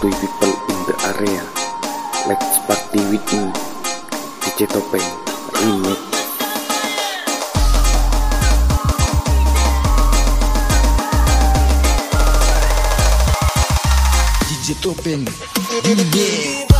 three people in the area. Let's party with me. DJ Topeng remix. DJ Topeng. remix.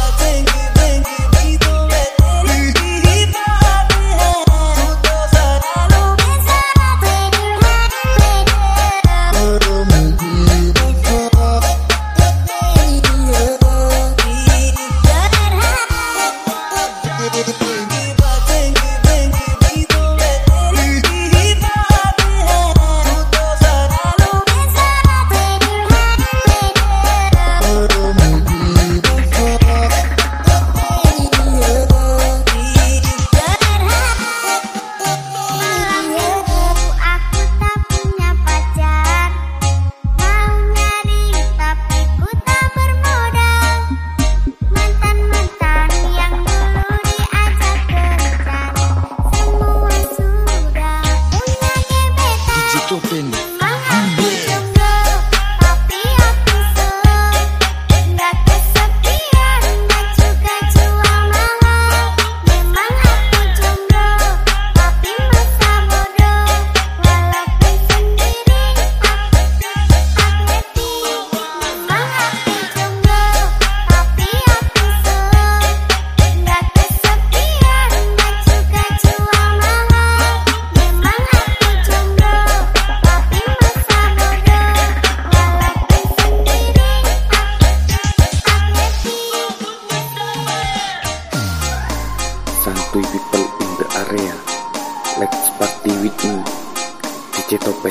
tope.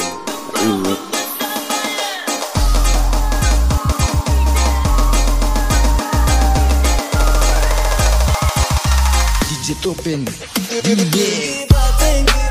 Remix. Uhum. DJ Topen. DJ